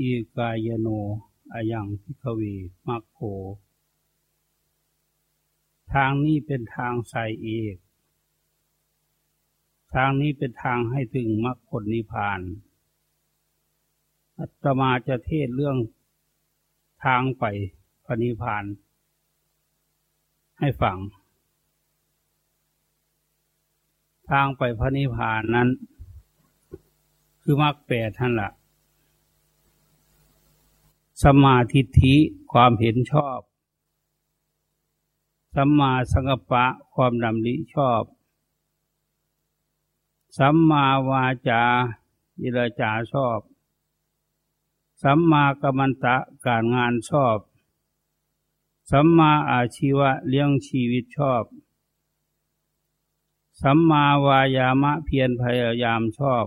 อีกายโนอายังพิกเวมักโค ทางนี้เป็นทางสายเอก ทางนี้เป็นทางให้ถึงมรรคผลนิพพาน อัตมาจะเทศเรื่องทางไปพระนิพพาน ให้ฟัง ทางไปพระนิพพานนั้น คือมรรคแปดท่านละ สมาธิิความเห็นชอบสัมมาสังกปะความดำริชอบ สัมมาวาจาอิรจาชอบ สัมมากัมมันตะการงานชอบ สัมมาอาชีวะเลี้ยงชีวิตชอบ สัมมาวายามะเพียรพยายามชอบ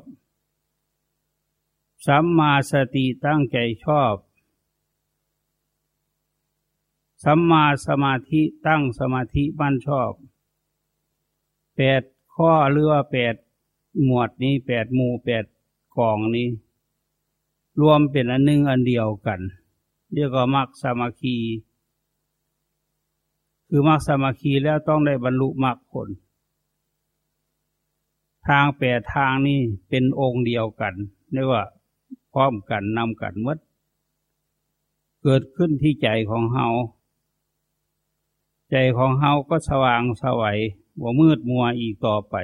สัมมาสติตั้งใจชอบ สัมมาสมาธิตั้งสมาธิมั่นชอบแปดข้อหรือว่าแปดหมวดนี้แปดหมู่แปดกองนี้ รวมเป็นอันหนึ่งอันเดียวกัน เรียกว่ามักสมาคี คือมักสมาคีแล้วต้องได้บรรลุมรรคผล ทางแปดทางนี้เป็นองค์เดียวกันเรียกว่าพร้อมกันนำกันมดเกิดขึ้นที่ใจของเฮา ใจของเฮาก็สว่างสวัยบ่มืดมัวอีกต่อไป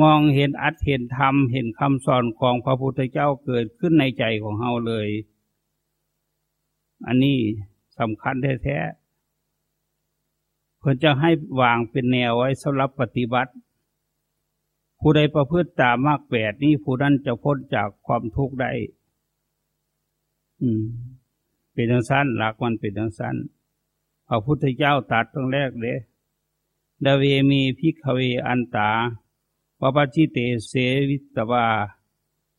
มองเห็นอัตเห็นธรรมเห็นคำสอนของพระพุทธเจ้าเกิดขึ้นในใจของเฮาเลย อันนี้สำคัญแท้ๆเพื่อจะให้วางเป็นแนวไว้สำหรับปฏิบัติ ผู้ใดประพฤติตามมากแปดนี้ผู้นั้นจะพ้นจากความทุกข์ได้ อืม เป็นทางสั้นหลักมันเป็นทางสั้น ระพุทธเจ้าตัดตรงแรกเลยดเวมีพิกเวอันตาปปจิเตเสวิตวา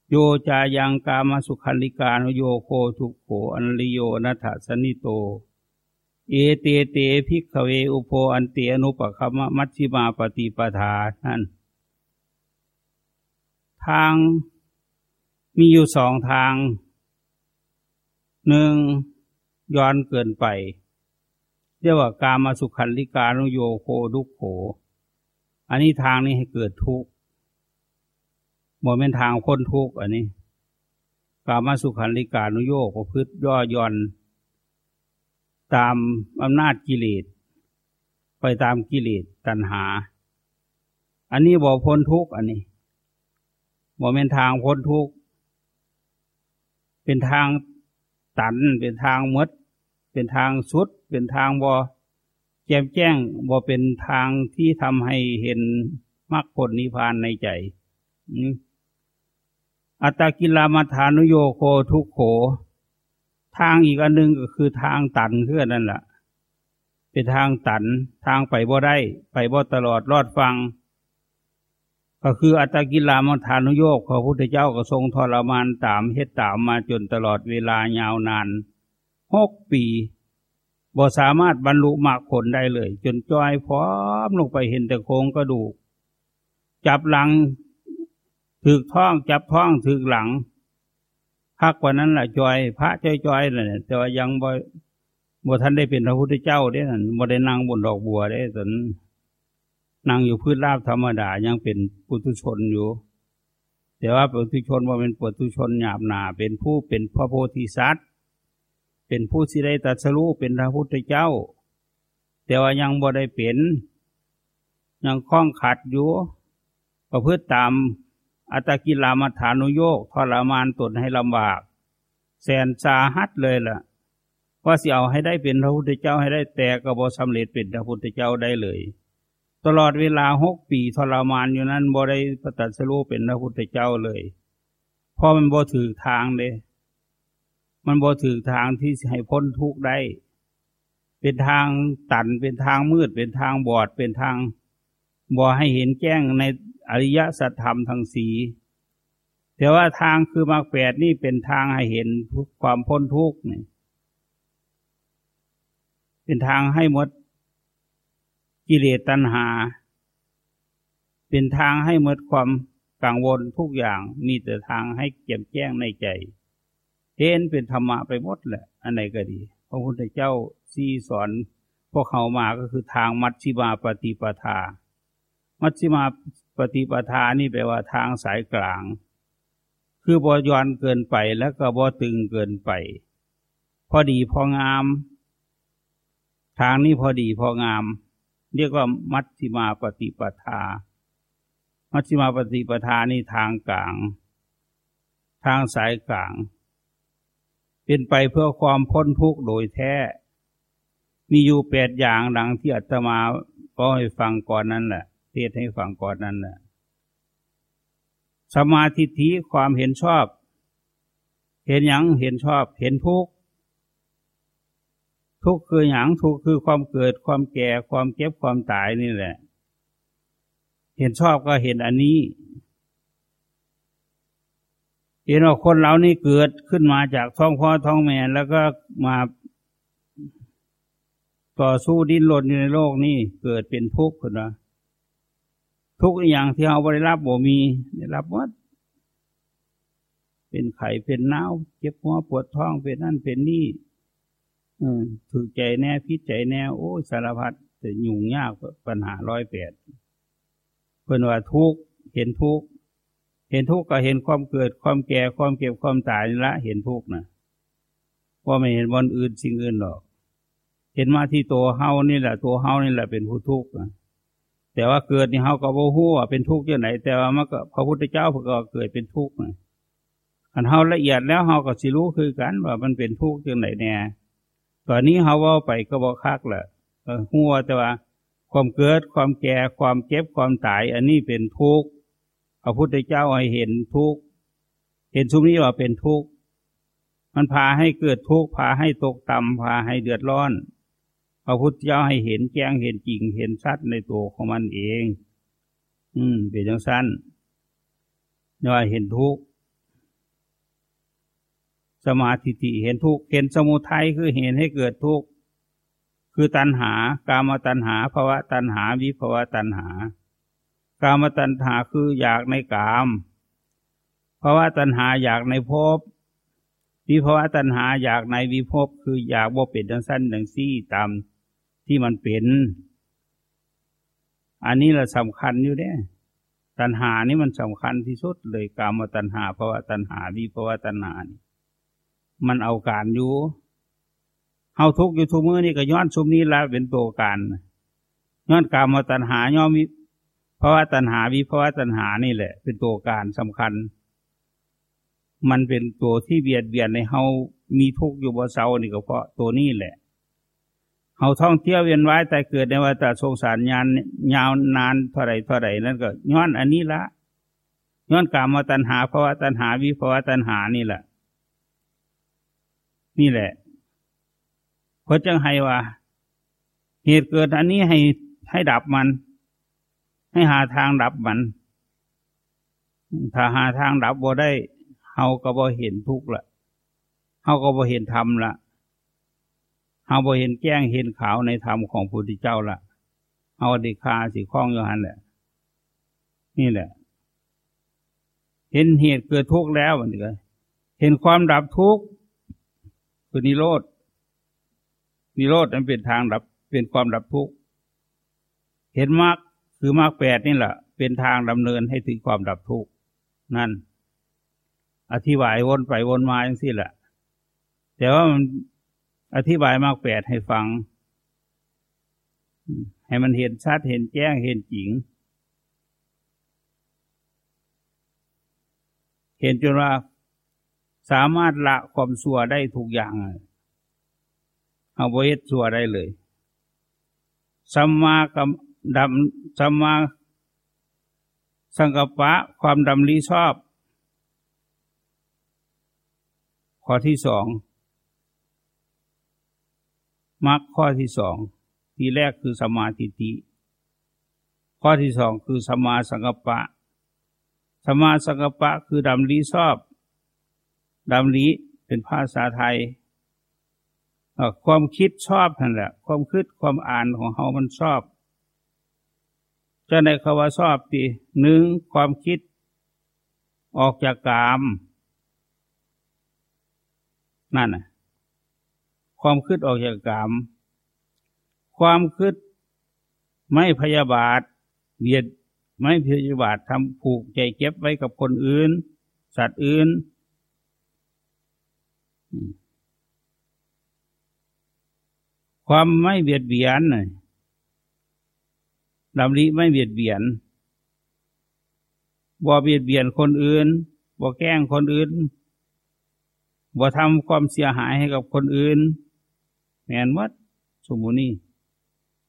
โยจายังกามสุขัลลิกานุโยโคทุกโข อนริโย อนัตถสัญหิโต เอเตเต ภิกขเวอุโภ อันเตอนุปคัมมะ มัชฌิมาปฏิปทานั่นทางมีอยู่สองทาง หนึ่งหย่อนเกินไป เรียกว่ากามสุขัลลิกานุโยโค ทุกโข อันนี้ทางนี้ให้เกิดทุกข์หมดเป็นทางพ้นทุกข์อันนี้ กามาสุขันลิกานุโยกประพฤติย่อย่อน ตามอำนาจกิเลสไปตามกิเลสตัณหา อันนี้บอกพ้นทุกข์อันนี้บอกเป็นทางพ้นทุกข์เป็นทางตันเป็นทางมด เป็นทางสุด เป็นทางบ่แจ่มแจ้งบ่เป็นทางที่ทำให้เห็นมรรคผลนิพพานในใจอัตตกิลามาฐานุโยโคทุกโข ทางอีกอันหนึ่งก็คือทางตันเพื่อนั่นแหละเป็นทางตันทางไปบ่ได้ ไปบ่ตลอดรอดฟัง ก็คืออัตตกิลามาฐานุโยกพระพุทธเจ้าก็ทรงทรมานตามเฮ็ดตามมาจนตลอดเวลายาวนานหกปี บ่สามารถบรรลุมรรคผลได้เลย จนจอยพร้อมลงไปเห็นแต่โครงกระดูก จับหลังถือท้องจับท้องถือหลังพักกว่านั้นแหละจอย พระจอยจอยเลยแต่ว่ายังบ่บ่ท่านได้เป็นพระพุทธเจ้าได้นั่นบ่ได้นั่งบนดอกบัวได้สนนั่งอยู่พื้นราบธรรมดายังเป็นปุถุชนอยู่ แต่ว่าปุถุชนว่าเป็นปุถุชนหยาบหนาเป็นผู้เป็นพระโพธิสัตว์ เป็นผู้สิได้ตัดสรู้เป็นพระพุทธเจ้า แต่ว่ายังบ่ได้เป็น ยังคล้องขัดอยู่ประพฤติตามอัตกิลามัฐานุโยกทรมานตนให้ลำบาก แสนสาหัสเลยล่ะ ว่าสิเอาให้ได้เป็นพระพุทธเจ้าให้ได้แต่กระบอสำเร็จเป็นพระพุทธเจ้าได้เลย ตลอดเวลาหกปีทรมานอยู่นั้นบ่ได้ประตัดสรู้เป็นพระพุทธเจ้าเลย เพราะมันบ่ถือทางเลย มันบ่ถือทางที่ให้พ้นทุกข์ได้ เป็นทางตันเป็นทางมืด เป็นทางบอด เป็นทางบ่ให้เห็นแจ้งในอริยสัจธรรมทั้งสีแต่ว่าทางคือมรรคแปดนี่เป็นทางให้เห็นความพ้นทุกข์นี่เป็นทางให้หมดกิเลสตัณหา เป็นทางให้หมดความกังวลทุกอย่างมีแต่ทางให้เก็บแจ้งในใจ เห็นเป็นธรรมะไปหมดแหละ อันไหนก็ดี พระพุทธเจ้าซีสอน พวกเขามาก็คือทางมัชชิมาปฏิปทา มัชชิมาปฏิปทานี่แปลว่าทางสายกลาง คือบ่ย้อนเกินไปแล้วก็บ่ตึงเกินไป พอดีพองาม ทางนี้พอดีพองาม เรียกว่ามัชชิมาปฏิปทา มัชชิมาปฏิปทานี่ทางกลาง ทางสายกลาง เป็นไปเพื่อความพ้นทุกข์โดยแท้ มีอยู่แปดอย่างดังที่อาตมาก็ให้ฟังก่อนนั้นแหละเทศให้ฟังก่อนนั้นแหละสมาธิทิความเห็นชอบ เห็นหยังเห็นชอบ เห็นทุกข์ทุกข์คือหยังทุกข์คือความเกิดความแก่ความเก็บความตายนี่แหละ เห็นชอบก็เห็นอันนี้ เห็นว่าคนเรานี่เกิดขึ้นมาจากท้องพ่อท้องแม่แล้วก็มาต่อสู้ดิ้นรนอยู่ในโลกนี้เกิดเป็นทุกข์คนนะทุกอย่างที่เราได้รับบ่มีได้รับวัดเป็นไข่เป็นน้าวเจ็บหัวปวดท้องเป็นนั่นเป็นนี่ถือใจแน่พิจัยแน่โอ้สารพัดแต่ยุ่งยากปัญหาร้อยแปดเพื่อนว่าทุกเห็นทุก เห็นทุกข์ก็เห็นความเกิดความแก่ความเก็บความตายละ เห็นทุกข์นะว่าไม่เห็นวันอื่นสิ่งอื่นหรอก เห็นมาที่ตัวเฮานี่แหละ ตัวเฮานี่แหละเป็นผู้ทุกข์นะแต่ว่าเกิดนี่เฮาก็บ่ฮู้ว่าเป็นทุกข์ยังไหน แต่ว่ามันก็พระพุทธเจ้าก็เกิดเป็นทุกข์นะอันเฮาละเอียดแล้วเฮาก็สิรู้คือกันว่ามันเป็นทุกข์ยังไหนแน่ตอนนี้เฮาว้าไปก็บ่คักแหละฮู้ว่าแต่ว่า ความเกิดความแก่ความเจ็บความตาย อันนี้เป็นทุกข์ พระพุทธเจ้าให้เห็นทุกข์เห็นชุมนี้ว่าเป็นทุกข์มันพาให้เกิดทุกข์พาให้ตกต่ำพาให้เดือดร้อน พระพุทธเจ้าให้เห็นแจ้งเห็นจริงเห็นชัดในตัวของมันเอง อืม เป็นอย่างสั้นว่าเห็นทุกข์สมาธิิเห็นทุกข์เห็นสมุทัยคือเห็นให้เกิดทุกข์คือตัณหากามตัณหาภาวะตัณหา วิภาวะตัณหา กามตัณหาคืออยากในกามภาวะตัณหาอยากในภพวิภาวะตัณหาอยากในวิภพคืออยากว่าเป็นดังสั้นดังซี่ตามที่มันเป็น อันนี้เราสำคัญอยู่เนี่ยตัณหานี่มันสำคัญที่สุดเลยกามตัณหาภาวะตัณหาวิภาวะตัณหานี่มันเอาการอยู่เฮาทุกอยู่ทุกมือนี่ก็ย้อนชุมนี้ละเป็นตัวการย้อนกามตัณหาย้อน วิภาวะตัณหาวิภาวะตัณหานี่แหละ เป็นตัวการสำคัญ มันเป็นตัวที่เบียดเบียนในเฮามีทุกข์อยู่บนเสานี่ก็เพราะตัวนี้แหละเขาท่องเที่ยวเวียนว่ายแต่เกิดในวัฏสงสารยานยาวนานเท่าไรเท่าไรนั่นก็ย้อนอันนี้ละย้อนกามมาตัญหาภาวะตัญหาวิภาวะตัญหานี่แหละ นี่แหละพราะจังให้ว่า เหตุเกิดอันนี้ให้ให้ดับมัน ให้หาทางดับมัน ถ้าหาทางดับบ่ได้เฮาก็บ่เห็นทุกข์ละเฮาก็บ่เห็นธรรมละเฮาบ่เห็นแจ้งเห็นขาวในธรรมของพระพุทธเจ้าละเฮาดิคาสิคล้องอยู่หันแหละ นี่แหละ เห็นเหตุเกิดทุกข์แล้วมันก็เห็นความดับทุกข์คือนิโรธนิโรธมันเป็นทางดับเป็นความดับทุกข์เห็นมรรค คือมรรคแปดนี่แหละเป็นทางดำเนินให้ถึงความดับทุกข์นั่น อธิบายวนไปวนมาอย่างนี้แหละแต่ว่ามันอธิบายมากแปดให้ฟัง ให้มันเห็นชัดเห็นแจ้งเห็นจริง เห็นจนว่าสามารถละความสัวได้ทุกอย่างเอาบเฮ็ดสัวได้เลยสัมมากับ ดำสัมมาสังกปะความดำริชอบ ข้อที่สองมรรคข้อที่สองที่แรกคือสมาธิิข้อที่สองคือสมาสังกปะ สมาสังกปะคือดำริชอบดำริเป็นภาษาไทยความคิดชอบนั่นแหละ ความคิดความอ่านของเขามันชอบ จะในคำว่าชอบปีหนึ่งความคิด ออกจากกาม นั่นน่ะความคิดออกจากกาม ความคิดไม่พยาบาทเบียดไม่พยาบาททำผูกใจเก็บไว้กับคนอื่น สัตว์อื่น ความไม่เบียดเบียนน่ะ ดำริไม่เบียดเบียนบ่เบียดเบียนคนอื่นบ่แกล้งคนอื่นบ่ทำความเสียหายให้กับคนอื่นแมนวัดสมมุนี่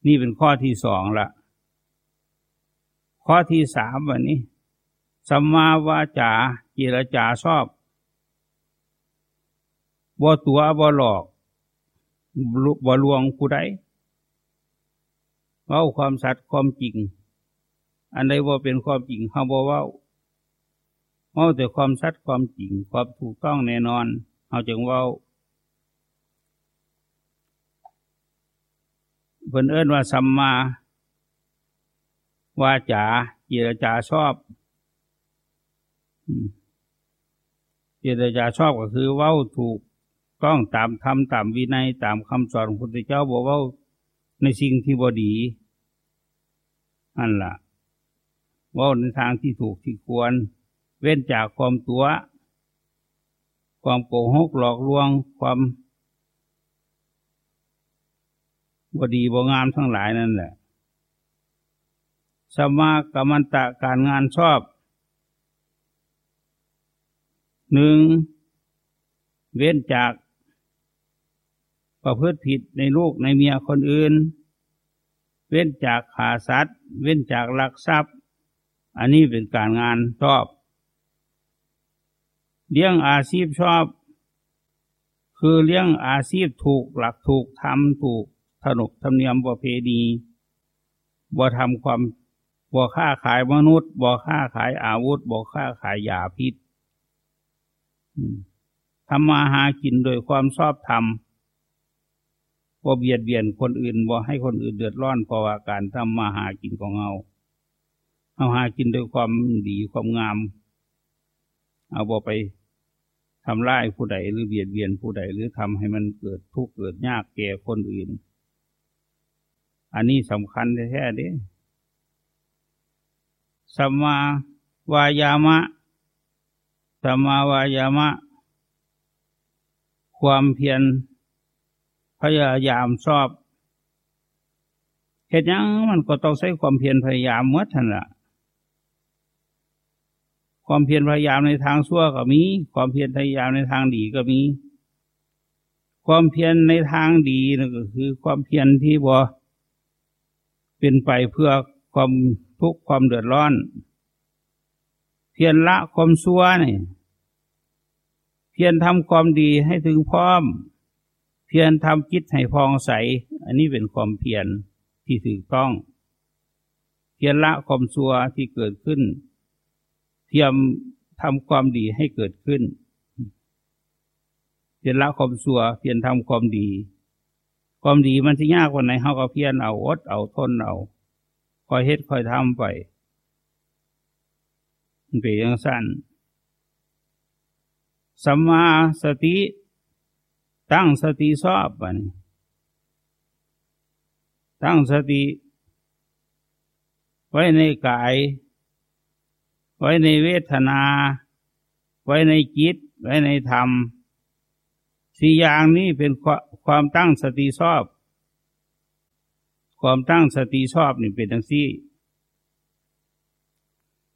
นี่เป็นข้อที่สองละข้อที่สามวันนี้สัมมาวาจาเจรจาชอบบ่ตัวบ่หลอกบ่ลวงผู้ใด เว้าความสัตย์ความจริง อันใดว่าเป็นความจริงเขาบอกว่าเว้าแต่ความสัตย์ความจริงความถูกต้องแน่นอนเขาจึงว่าเพิ่นเอิ้นว่าสัมมาวาจาเจรจาชอบเจรจาชอบก็คือเว้าถูกต้องตามธรรมตามวินัยตามคำสอนของพระพุทธเจ้าบอกว่า ในสิ่งที่บอดีนั่นละ่ะว่าในทางที่ถูกที่ควร เว้นจากความตัว ความโกหกหลอกลวง ความบดีบงามทั้งหลายนั่นแหละสมากรรมันตะการงานชอบหนึ่งเว้นจาก ประพฤติผิดในลูกในเมียคนอื่น เว้นจากขาสัตว์ เว้นจากลักทรัพย์ อันนี้เป็นการงานชอบ เลี้ยงอาชีพชอบ คือเลี้ยงอาชีพถูกหลักถูกทำถูกถนกธรรมเนียมประเพณีบ่ทำความบ่ค้าขายมนุษย์บ่ค้าขายอาวุธบ่ค้าขายยาพิษทำมาหากินโดยความชอบธรรม บ่เบียดเบียนคนอื่นบ่ให้คนอื่นเดือดร้อนเพราะว่าการทำมาหากินของเราเอาหากินด้วยความดีความงาม เอาบ่ไปทำร้ายผู้ใดหรือเบียดเบียนผู้ใดหรือทำให้มันเกิดทุกข์เกิดยากแก่คนอื่น อันนี้สำคัญแท้ๆเด้สัมมาวายามะสัมมาวายามะ ความเพียร พยายามชอบเหตุยังมันก็ต้องใช้ความเพียรพยายามเมื่อทันละความเพียรพยายามในทางชั่วก็มี ความเพียรพยายามในทางดีก็มี ความเพียรในทางดีนั่นก็คือ ความเพียรที่บ่เป็นไปเพื่อความทุกข์ความเดือดร้อน เพียรละความชั่วนี่เพียรทำความดีให้ถึงพร้อม เพียรทำจิตให้พองใส อันนี้เป็นความเพียรที่ถูกต้อง เพียรละความชั่วที่เกิดขึ้น เทียมทำความดีให้เกิดขึ้น เพียรละความชั่ว เพียรทำความดี ความดีมันจะยากกว่าไหนเขาก็เพียรเอาอดเอาทนเอาคอยเฮ็ดคอยทำไปมันเป็นอย่างสั้นสัมมาสติ ตั้งสติชอบบันตั้งสติ ไว้ในกาย ไว้ในเวทนา ไว้ในจิต ไว้ในธรรม สี่อย่างนี้เป็นความตั้งสติชอบ ความตั้งสติชอบนี่เป็นทั้งสี่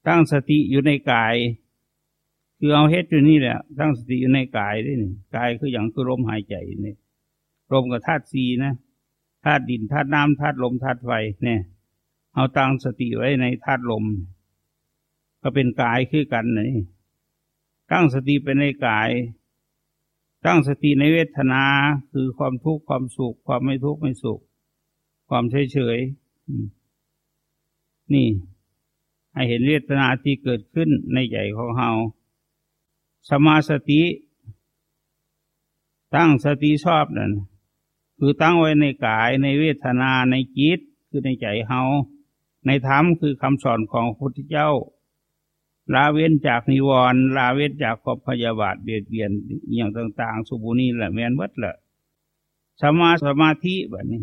ตั้งสติอยู่ในกาย คือเอาเฮ็ดอยู่นี่แหละตั้งสติอยู่ในกายด้วยนี่กายคืออย่างคือลมหายใจนี่ลมกับธาตุสีนะธาตุดินธาตุน้ำธาตุลมธาตุไฟเนี่ย เอาตั้งสติไว้ในธาตุลม ก็เป็นกายคือกันนี่ตั้งสติไปในกาย ตั้งสติในเวทนาคือความทุกข์ความสุข ความไม่ทุกข์ไม่สุข ความเฉยเฉยนี่ ให้เห็นเวทนาที่เกิดขึ้นในใจของเรา สมาสติ ตั้งสติชอบนั่นคือตั้งไว้ในกายในเวทนาในจิตคือในใจเฮาในธรรมคือคำสอนของพระพุทธเจ้าลาเว้นจากนิวรณ์ลาเว้นจากความพยาบาทเบียดเบียนอย่างต่าง ๆ สุบุนีแหละแมนวัดละสมาสมาธิแบบนี้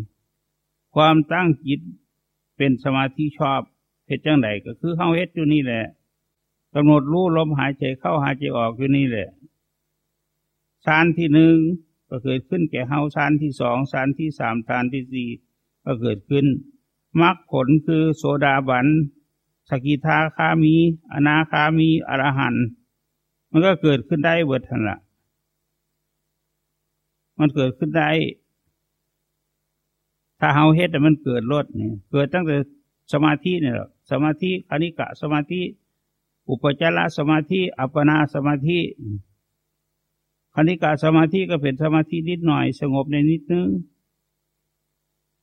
ความตั้งจิตเป็นสมาธิชอบเหตุจังไดก็คือเข้าเฮ็ดอยู่นี่แหละ กำหนดรู้ลมหายใจเข้าหายใจออกอยู่นี่แหละฌานที่หนึ่งก็เกิดขึ้นแก่เฮาฌานที่สองฌานที่สามฌานที่สี่ก็เกิดขึ้นมรรคผลคือโสดาบันสกิทาคามี อนาคามีอรหันต์มันก็เกิดขึ้นได้เบิดทันละมันเกิดขึ้นได้ ถ้าเฮาเฮ็ดแต่มันเกิดลดเนี่ยเกิดตั้งแต่สมาธิเนี่ยหรอสมาธิคณิกะสมาธิ อุปจารสมาธิ อัปปนาสมาธิคณิกะสมาธิก็เป็นสมาธินิดหน่อย สงบในนิดนึง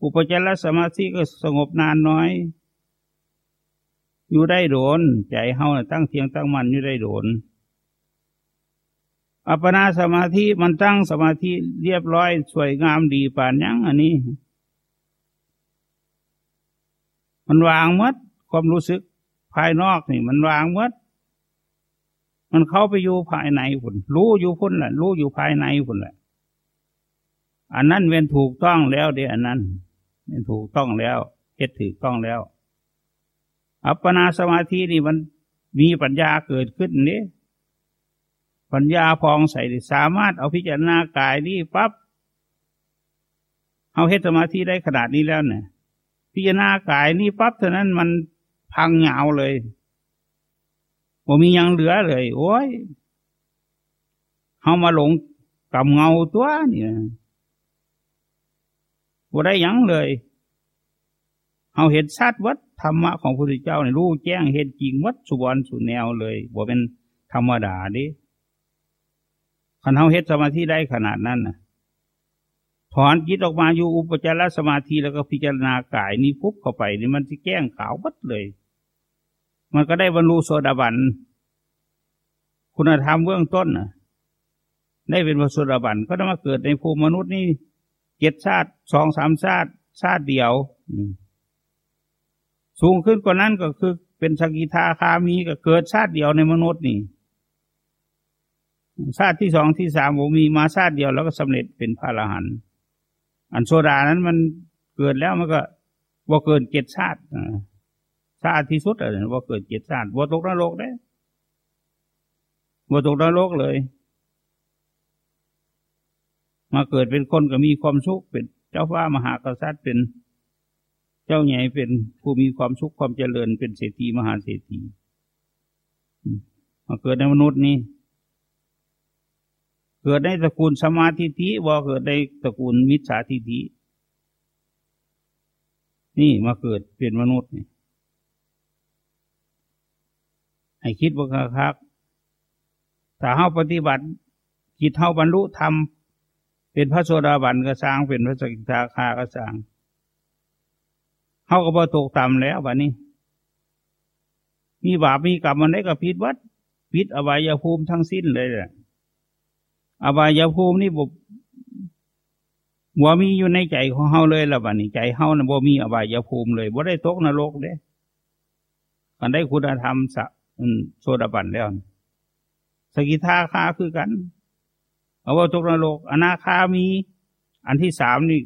อุปจารสมาธิก็สงบนานน้อย อยู่ได้โดน ใจเฮาตั้งเทียงตั้งมันอยู่ได้โดน อัปปนาสมาธิมันตั้งสมาธิเรียบร้อย สวยงามดีป่านยังอันนี้ มันวางมัดความรู้สึก ภายนอกนี่ มันวางมัดมันเข้าไปอยู่ภายในพุ่นรู้อยู่พุ่นแหละรู้อยู่ภายในพุ่นแหละอันนั้นเป็นถูกต้องแล้วเดี๋ยวอันนั้นเป็นถูกต้องแล้วเฮ็ดถูกต้องแล้ว อัปปนาสมาธินี่มันมีปัญญาเกิดขึ้นนี่ปัญญาพองใสสามารถเอาพิจารณากายนี่ปั๊บเอาเฮตสมาธิได้ขนาดนี้แล้วเนี่ยพิจารณากายนี่ปั๊บเท่านั้นมัน พังเหงาเลยผมมียังเหลือเลย โอ้ยเขามาหลงกับเงาตัวเนี่ยบ่ได้ยังเลยเอาเห็นชัดวัดธรรมะของพระพุทธเจ้าเนี่ยรู้แจ้งเห็นจริงวัดสุวรรณสุแนวเลยบ่เป็นธรรมดาดิขันเฮาเฮ็ดสมาธิได้ขนาดนั้นนะถอนจิตออกมาอยู่อุปจารสมาธิแล้วก็พิจารณากายนี้ปุ๊บเข้าไปนี่มันจะแก้งขาววัดเลย มันก็ได้บรรลุโสดาบัน คุณธรรมเบื้องต้นนะได้เป็นพระโสดาบันก็ได้มาเกิดในภูมิมนุษย์นี่เจ็ดชาติสองสามชาติ ชาติเดียวสูงขึ้นกว่านั้นก็คือเป็นสกิทาคามีก็เกิดชาติเดียวในมนุษย์นี่ชาติที่สองที่สามผมมีมาชาติเดียวแล้วก็สำเร็จเป็นพระอรหันต์อันโซดานั้นมันเกิดแล้วมันก็ว่าเกินเจ็ดชาติ ชาติที่สุดอะไรว่าเกิดเจ็ดชาติว่าตกนรกได้ว่าตกนรกเลย มาเกิดเป็นคนก็มีความสุขเป็นเจ้าฟ้ามหากษัตริย์เป็นเจ้าใหญ่เป็นผู้มีความสุขความเจริญเป็นเศรษฐีมหาเศรษฐีมาเกิดในมนุษย์นี้เกิดในตระกูลสมาธิทิว่าเกิดในตระกูลมิจฉาทิฏฐินี่มาเกิดเป็นมนุษย์นี่ ให้คิดว่าคักถ้าเฮาปฏิบัติจิตเฮาบรรลุธรรมเป็นพระโสดาบันก็สร้างเป็นพระสกิทาคาก็สร้างเขาก็บ่ตกต่ำแล้วแบบนี้ มีบาปมีกรรมมันได้กับพิษวัดพิษอบายภูมิทั้งสิ้นเลยแหละอบายภูมินี่บบบ่มีอยู่ในใจของเขาเลยละบัดนี้ใจเขานะบ่มีอบายภูมิเลยบ่ได้ตกนรกเด้กันได้คุณธรรมสะ โซดาบันแล้ว สกิทาคาคือกัน เอาว่าตกนรก อนาคามี อันที่สามนี่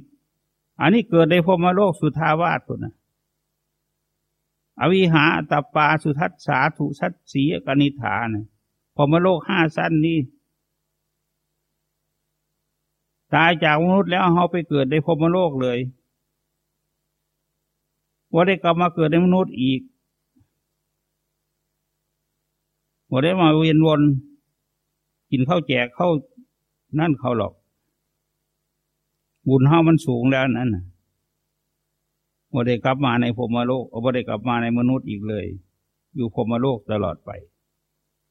อันนี้เกิดในพมโลกสุทาวาสคนนะอวิหาตปาสุทัศสาธุสัตสีกนิฐานพมโลกห้าสั้นนี้ตายจากมนุษย์แล้วเขาไปเกิดในพมโลกเลยว่าได้กลับมาเกิดในมนุษย์อีก ว่ได้มาเวียนวนกินข้าวแจกข้าวนั่นเขาหรอก บุญเฮามันสูงแล้วนั่นบ่ได้กลับมาในพมโลกบ่ได้กลับมาในมนุษย์อีกเลย อยู่พมโลกตลอดไป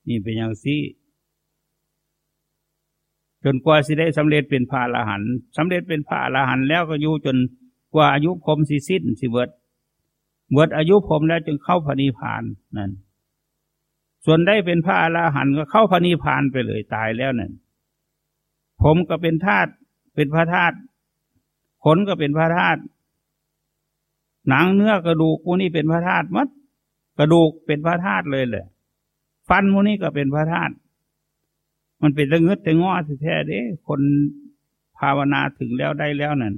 นี่เป็นอย่างซี่จนกว่าสิได้สำเร็จเป็นพระอรหันต์สำเร็จเป็นพระอรหันต์แล้วก็อยู่จนกว่าอายุพรมสิสิ้นสิเบิดเบิดอายุพรมแล้วจึงเข้าพระนิพพานนั่น ส่วนได้เป็นพระอรหันต์ก็เข้าพระนิพพานไปเลยตายแล้วนั่นผมก็เป็นธาตุเป็นพระธาตุขนก็เป็นพระธาตุหนังเนื้อกระดูกพวกนี้เป็นพระธาตุมัดกระดูกเป็นพระธาตุเลยแหละฟันมูนี้ก็เป็นพระธาตุมันเป็นตะเงึดตะง้อแท้เด้ คนภาวนาถึงแล้วได้แล้วนั่น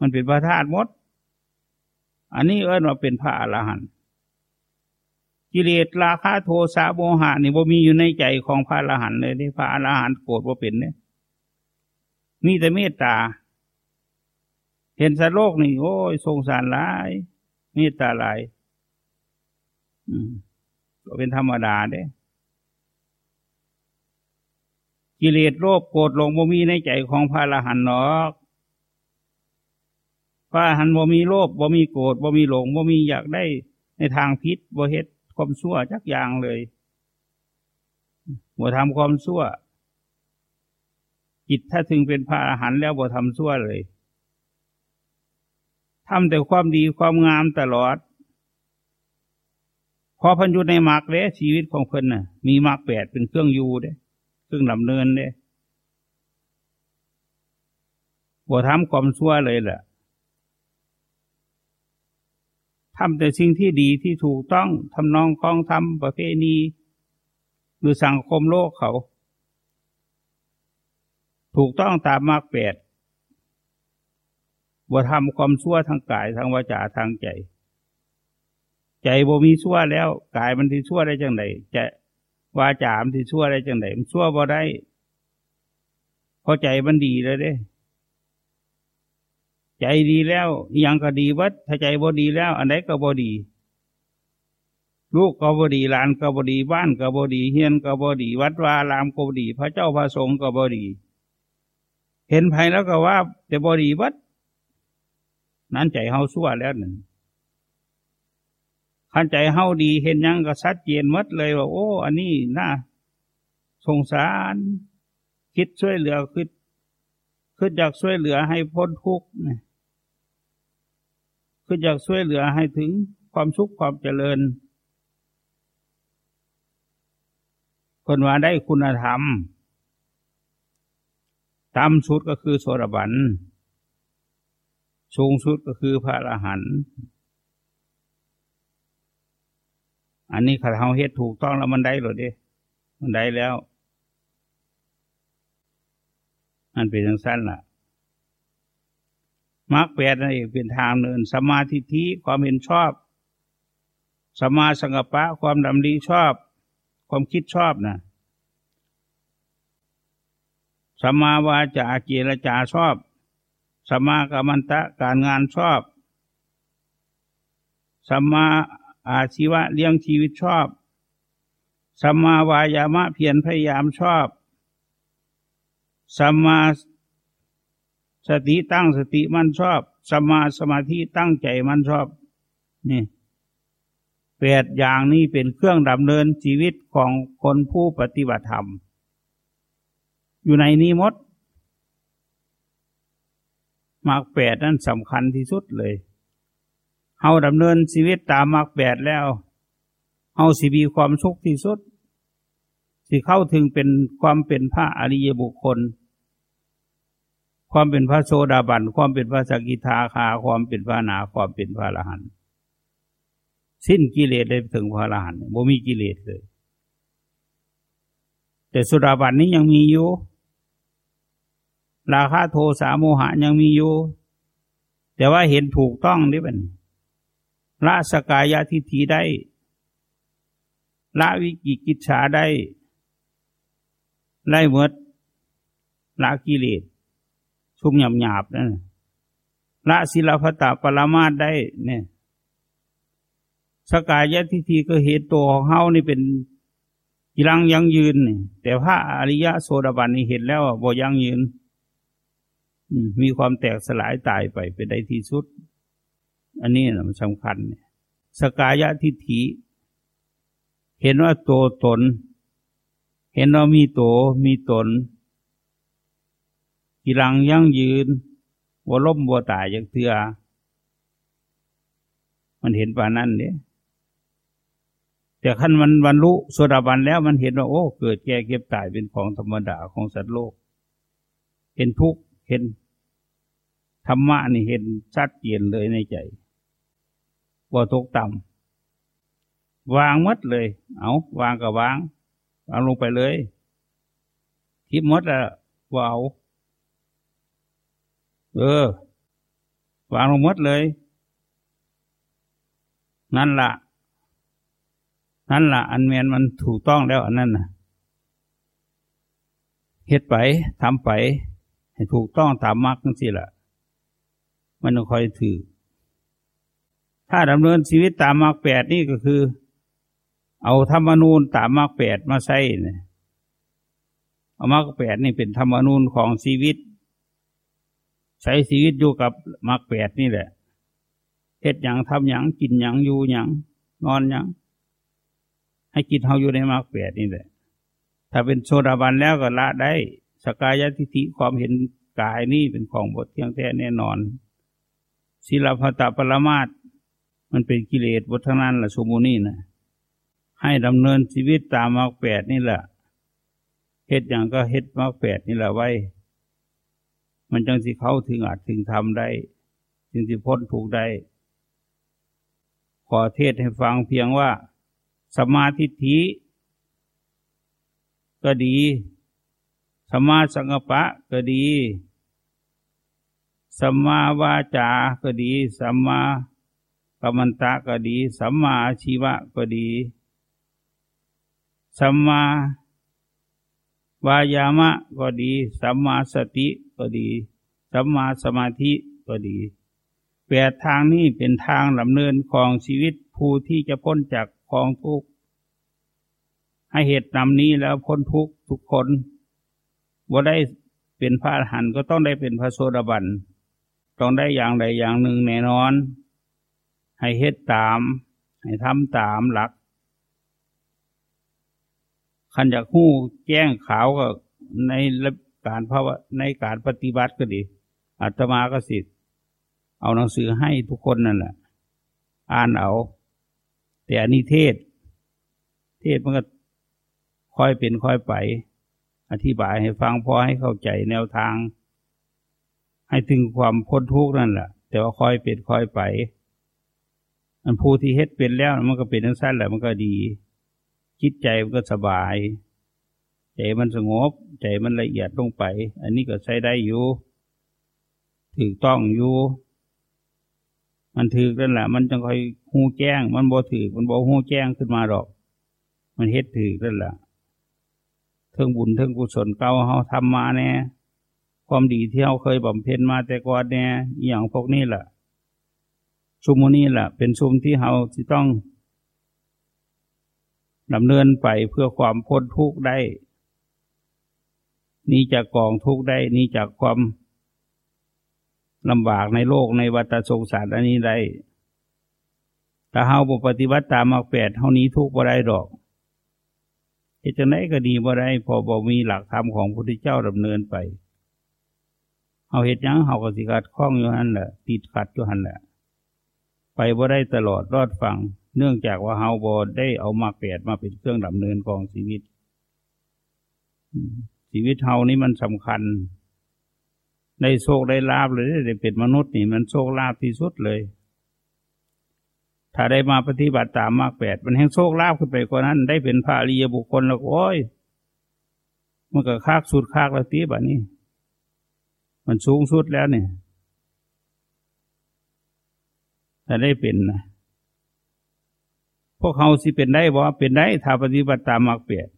มันเป็นพระธาตุมด อันนี้เอิ้นว่าเป็นพระอรหันต์ กิเลสราคะโทสะโมหะนี่บ่มีอยู่ในใจของพระอรหันต์เลยที่พระอรหันต์โกรธว่าเป็นเนี่ยมีแต่เมตตา เห็นสัตว์โลกนี่ โอ้ยสงสารหลายเมตตาหลายอืมก็เป็นธรรมดาเด้กิเลสโลภโกรธหลงบ่มีในใจของพระอรหันต์หรอกพระอรหันต์บ่มีโลภบ่มีโกรธบ่มีหลงบ่มีอยากได้ในทางพิษบ่เฮ็ด ความชั่วจักอย่างเลยบ่ทำความชั่ว จิตถ้าถึงเป็นพระอรหันต์แล้วบ่ทำชั่วเลยทำแต่ความดีความงามตลอด พอพันอยู่ในมรรคเด้ชีวิตของเพิ่นน่ะ มีมรรคแปดเป็นเครื่องอยู่เด้เครื่องดำเนินเด้บ่ทำความชั่วเลยแหละ ทำแต่สิ่งที่ดีที่ถูกต้องทำนองคลองทำประเพณี หรือสังคมโลกเขา ถูกต้องตามมรรคแปดบ่ทำความชั่วทางกายทางวาจาทางใจ ใจบ่มีชั่วแล้วกายมันที่ชั่วได้จังไดจะวาจามันที่ชั่วได้จังไดมันชั่วบ่ได้เพราะใจมันดีเลยเด้ ใจดีแล้วยังก็ดีวัดถ้าใจบ่ดีแล้ว อันไหนก็บ่ดี ลูกก็บ่ดีหลานก็บ่ดีบ้านก็บ่ดีเฮียนก็บ่ดี วัดวารามก็บ่ดี พระเจ้าพระสงฆ์ก็บ่ดี เห็นภัยแล้วก็ว่าแต่บ่ดีวัดนั้นใจเฮาชั่วแล้วหนึ่งขันใจเฮาดีเห็นยังก็ชัดเจนมัดเลยว่า โอ้ อันนี้น่าสงสาร คิดช่วยเหลือคิดคิดอยากช่วยเหลือให้พ้นทุกข์ ออยากช่วยเหลือให้ถึงความสุขความเจริญ คนว่าได้คุณธรรมตามสุดก็คือโสดาบันสูงสุดก็คือพระอรหันต์อันนี้ขัดเฮาเฮ็ดถูกต้องแล้วมันได้หรือเด้มันได้แล้ว มันเป็นอย่างสั้นล่ะ มรรคแปดนั่นเองเป็นทางเนินสมาธิทิความเห็นชอบสมาสังกปะความดำดีชอบ ความคิดชอบนะสมาวาจาเจรจาชอบสมากรรมันตะการงานชอบสมาอาชีวะเลี้ยงชีวิตชอบสมาวายามะเพียรพยายามชอบสมา สติตั้งสติมันชอบ สมาสมาธิตั้งใจมันชอบ นี่แปดอย่างนี้เป็นเครื่องดำเนินชีวิตของคนผู้ปฏิบัติธรรม อยู่ในนี้มดมรรคแปดนั้นสำคัญที่สุดเลยเฮาดำเนินชีวิตตามมรรคแปดแล้วเฮาสิมีความสุขที่สุด สิเข้าถึงเป็นความเป็นพระอริยบุคคล ความเป็นพระโสดาบัน ความเป็นพระสกิทาคา ความเป็นพระนา ความเป็นพระอรหันต์สิ้นกิเลสได้ถึงพระอรหันต์บ่มีกิเลสเลย แต่โสดาบันนี้ยังมีอยู่ราคะโทสะโมหะยังมีอยู่ แต่ว่าเห็นถูกต้องนี่เป็นละสกายะทิฏฐิได้ละวิกิกิจฉาได้ไล่หมดละกิเลส ชุ่มหยาบหยาบนั่นละศิลปตาปรามาตได้เนี่ย สกายะทิฏฐิก็เหตุตัวของเฮานี่เป็นกีรังยังยืนนี่แต่พระอริยะโสดาบันนี่เห็นแล้วบ่ยังยืน มีความแตกสลายตายไปไปได้ที่สุด อันนี้นะมันสำคัญเนี่ยสกายะทิฏฐิเห็นว่าตัวตน เห็นว่ามีตัวมีตน กีรังยั่งยืนวัวล้มวัวตายอย่างเถื่อมันเห็นป่านั้นเนี่ยแต่ขั้นมันบรรลุโสดาบันแล้วมันเห็นว่าโอ้เกิดแก่เก็บตายเป็นของธรรมดาของสัตว์โลก เห็นทุกข์เห็นธรรมะนี่เห็นชัดเจนเลยในใจว่าตกต่วางมดเลย เอาวางก็วางวางลงไปเลยทิพมดอะว่าเอา เออ วางลงมดเลย นั่นละนั่นละอันแมนมันถูกต้องแล้วอันนั้นนะเฮ็ดไปทำไป ให้ถูกต้องตามมรรคนั่นสิละมันต้องคอยถือ ถ้าดำเนินชีวิตตามมรรคแปดนี่ก็คือ เอาธรรมนูญตามมรรคแปดมาใช้เนี่ยเอามรรคแปดนี่เป็นธรรมนูญของชีวิต ใช้ชีวิตอยู่กับมรรคแปดนี่แหละเฮ็ดอย่างทำอย่างกินอย่างอยู่อย่างนอนอย่างให้กินเฮาอยู่ในมรรคแปดนี่แหละ ถ้าเป็นโซดาบันแล้วก็ละได้ สกายทิฏฐิความเห็นกายนี่เป็นของบทเที่ยงแท้แน่นอนศิลปตปรมาตมันเป็นกิเลสบททั้งนั้นละสมุนีนะให้ดำเนินชีวิตตามมรรคแปดนี่แหละเฮ็ดอย่างก็เฮ็ดมรรคแปดนี่แหละไว้ มันจังสิเขาถึงอาจถึงทำได้จึงสิพ้นถูกได้ ขอเทศให้ฟังเพียงว่า สมาธิิก็ดี สมาสังกปะก็ดี สมาวาจาก็ดีสมมากรรมันตะก็ดีสัมมาชีวะก็ดีสัมมาวายามะก็ดีสัมมาสติ ก็ดีสัมมาสมาธิก็ดีแปดทางนี้เป็นทางดำเนินของชีวิตผู้ที่จะพ้นจากกองทุกข์ให้เหตุนำนี้แล้วพ้นทุกข์ทุกคนว่าได้เป็นพระอรหันต์ก็ต้องได้เป็นพระโสดาบันต้องได้อย่างใดอย่างหนึ่งแน่นอน ให้เฮ็ดตาม ให้ทำตามหลักขันจากหู้แจ้งขาวก็ใน การภาวะในการปฏิบัติก็ดีอาตมาก็สิเอาหนังสือให้ทุกคนนั่นแหละอ่านเอา แต่อันนี้เทศ เทศมันก็ค่อยเป็นค่อยไป อธิบายให้ฟังพอให้เข้าใจแนวทาง ให้ถึงความพ้นทุกข์นั่นแหละแต่ว่าค่อยเป็นค่อยไป อันผู้ที่เฮ็ดเป็นแล้วมันก็เป็นทั้งสั้นแหละมันก็ดีจิตใจมันก็สบาย ใจมันสงบ ใจมันละเอียดลงไป อันนี้ก็ใช้ได้อยู่ถูกต้องอยู่ มันถือนั่นแหละ มันจะค่อยหูแจ้ง มันบ่ถือมันบ่หูแจ้งขึ้นมาหรอก มันเฮ็ดถือนั่นแหละเทิงบุญเทิงกุศลเก่าเขาทำมาแน่ความดีที่เขาเคยบำเพ็ญมาแต่ก่อนแน่อย่างพวกนี้แหละชุมนี้แหละเป็นชุมที่เขาที่ต้องดำเนินไปเพื่อความพ้นทุกข์ได้ นี่จากกองทุกข์ได้นี่จากความลำบากในโลกในวัฏสงสารอันนี้ได้ถ้าเฮาบปฏิบัติตามมรรคแปดเท่านี้ทุกข์บ่ได้ดอกเหตุไหนก็ดีบ่ได้พอบ่มีหลักธรรมของพระพุทธเจ้าดำเนินไปเฮาเหตุยังเฮาก็สิขัดข้องอยู่หันแหละติดขัดอยู่หันแหละไปบ่ได้ตลอดรอดฟังเนื่องจากว่าเฮาบอได้เอามาเปดมาเป็นเครื่องดำเนินของชีวิต ชีวิตเฮานี่มันสำคัญ ได้โชคได้ลาบเลยได้เป็นมนุษย์นี่ มันโชคลาภที่สุดเลย ถ้าได้มาปฏิบัติตามมากแปดมันแห่งโชคลาภขึ้นไปกว่านั้น ได้เป็นพระอริยบุคคลแล้วโอ้ยมันก็คากสุดคากแล้วตีแบบนี้ มันสูงสุดแล้วเนี่ยถ้าได้เป็นนะพวกเขาสิเป็นได้บ่เป็นได้ถ้าปฏิบัติตามมรรคเปลี่ยน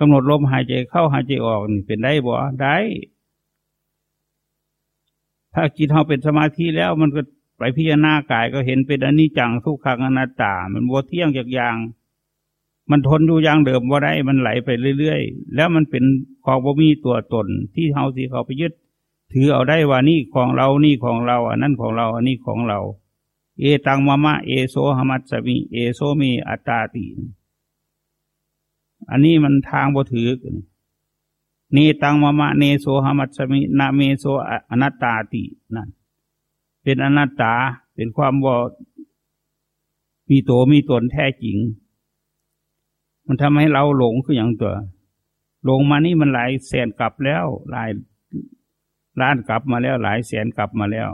กำหนดลมหายใจเข้าหายใจออกนี่เป็นได้บ่ได้ ถ้าจิตเขาเป็นสมาธิแล้วมันก็ไปพิจารณากายก็เห็นเป็นอนิจจังทุกขังอนัตตา มันบัวเที่ยงจากอย่าง มันทนอยู่อย่างเดิมว่าได้มันไหลไปเรื่อยๆ แล้วมันเป็นของบ่มีตัวตนที่เขาสิเขาไปยึด ถือเอาได้ว่านี่ของเรานี่ของเรา อันนั้นของเรา อันนี้ของเรา เอตังมะมะเอโซหมัตสมิเอโซมีอัตตาติ อันนี้มันทางบ่ถือนี่ตังมะมะเนโซหมัตสมินาเมโซอนัตตาตินั่นเป็นอนัตตาเป็นความบ่มีตัวมีตนแท้จริง มันทำให้เราหลงคืออย่างตัวหลงมานี่มันหลายแสนกลับแล้ว หลายล้านกลับมาแล้ว หลายแสนกลับมาแล้ว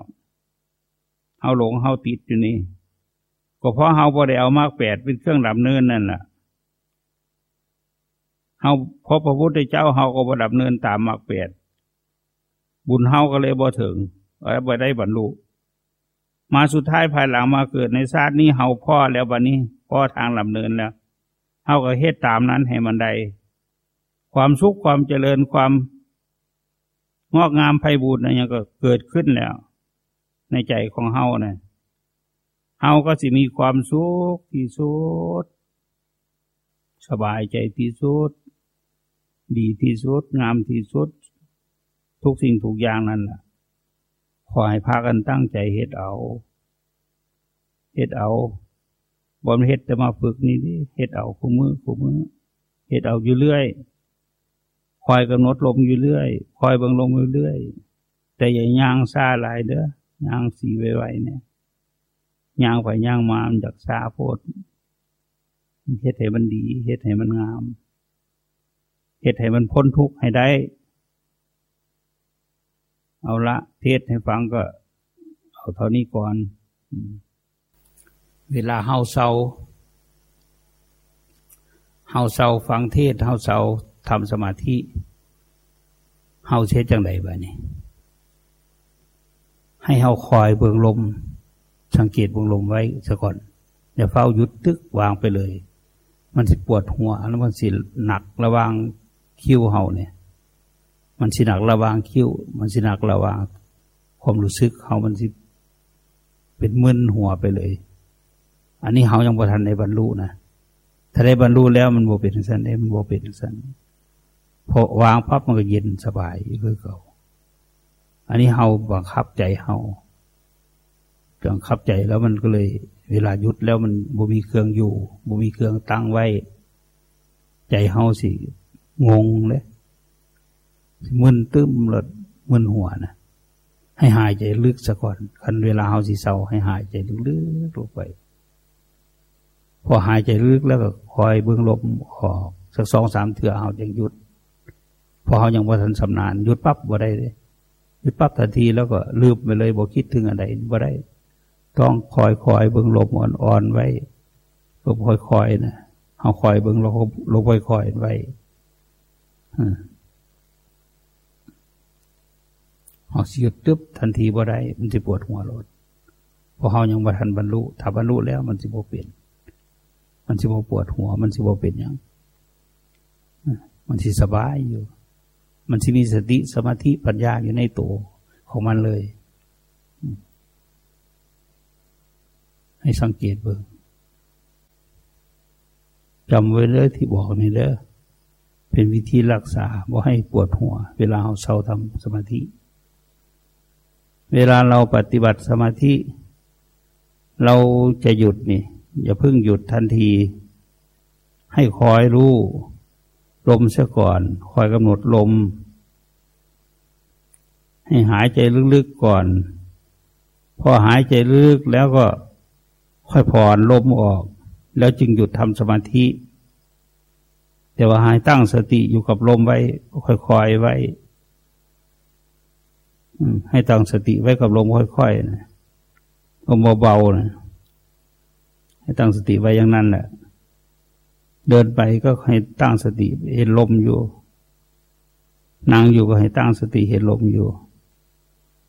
เฮาหลงเฮาติดอยู่นี่กก็เพราะเฮาบ่ได้เอามากแปดเป็นเครื่องดำเนินนั่นแหละ เฮาพราะพระพุทธเจ้าเฮาก็บ่ดำเนินตามมากแปดบุญเฮาก็เลยบ่ถึงเอ้บ่ได้บรรลุมาสุดท้ายภายหลังมาเกิดในชาตินี้เฮาพ่อแล้วบัดนี้พ่อทางดำเนินแล้วเฮาก็เฮ็ดตามนั้นให้มันได้ความสุขความเจริญความงอกงามไพบูรณ์อะไรก็เกิดขึ้นแล้ว ในใจของเฮานะ่ยเฮาก็สิมีความสุขที่สุดสบายใจที่สุด ดีที่สุด งามที่สุด ทุกสิ่งทุกอย่างนั่นแหละขอให้พากันตั้งใจเฮ็ดเอาเฮ็ดเอาบนเฮ็ดจะมาฝึกนี่ดิเฮ็ดเอาคู่มือคู่มือเฮ็ดเอาอยู่เรื่อย คอยกำหนดลมอยู่เรื่อย คอยบังลมอยู่เรื่อย แต่อย่าย่างซาหลายเด้อย่างสีไวๆเนี่ยย่างไปย่างมามันจากซาโพดเฮ็ดให้มันดีเฮ็ดให้มันงาม เฮ็ดให้มันพ้นทุกข์ให้ได้ เอาละเทศให้ฟังก็ เอาเท่านี้ก่อน เวลาเฮาเศร้าเฮาเศร้าฟังเทศเฮาเศร้าทำสมาธิเฮาเช็ดจังไดบ้านี้ให้เฮาคอยเบื้องลม สังเกตเบื้องลมไว้ซะก่อนอย่าเฝ้ายุดตึกวางไปเลย มันสิปวดหัวแล้วมันสิหนักระวาง คิ้วเฮาเนี่ย มันสิหนักระวางคิ้ว มันสิหนักระวางความรู้สึกเฮามันสิเป็นมึนหัวไปเลย อันนี้เฮายังบ่ทันในบรรลุนะถ้าได้บรรลุแล้วมันบ่เป็นสันเด้มันบ่เป็นสันพอวางพับมันก็เย็นสบายคือเก่าอันนี้เฮาบังคับใจเฮาบังคับใจแล้วมันก็เลย เวลายุดแล้วมันบ่มีเครื่องอยู่บ่มีเครื่องตั้งไว้ ใจเฮาสิ งงเลยมึนตึ้มหลดมึนหัวนะให้หายใจลึกซะก่อนคันเวลาเฮาสิเศร้าให้หายใจลึกๆลงไป พอหายใจลึกแล้วก็คอยเบื้องลมออกสักสองสามเถื่อเฮาจึงหยุด พอเขายังว่าทันสำนานหยุดปั๊บบ่ได้เลยหยุดปั๊บทันทีแล้วก็ลืมไปเลยบอกคิดถึงอะไรบ่ได้ ต้องคอยคอยเบิ่งลมอ่อนๆไว้ลมคอยๆนะเอาคอยเบิ่งลมลมคอยๆไว้ เอาสิหยุดตึ๊บทันทีบ่ได้มันจะปวดหัวรถพอเขายังบ่ทันบรรลุถ้าบรรลุแล้วมันจะบ่เปลี่ยน มันจะบ่ปวดหัว มันจะบ่เป็นอย่างมันสิสบายอยู่ มันจะมีสติสมาธิปัญญาอยู่ในตัวของมันเลย ให้สังเกตเบิ่งจำไว้เลยที่บอกนี่เด้อ เป็นวิธีรักษาบ่ให้ปวดหัว เวลาเราเศร้าทำสมาธิ เวลาเราปฏิบัติสมาธิ เราจะหยุดนี่ อย่าเพิ่งหยุดทันที ให้คอยรู้ลมเสียก่อน คอยกำหนดลม ให้หายใจลึกๆก่อน พอหายใจลึกแล้วก็ค่อยผ่อนลมออก แล้วจึงหยุดทำสมาธิ แต่ว่าหายตั้งสติอยู่กับลมไว้ค่อยๆไว้ให้ตั้งสติไว้กับลมค่อยๆนะลมเบาๆนะให้ตั้งสติไว้อย่างนั้นแหละเดินไปก็ให้ตั้งสติเห็นลมอยู่ นั่งอยู่ก็ให้ตั้งสติเห็นลมอยู่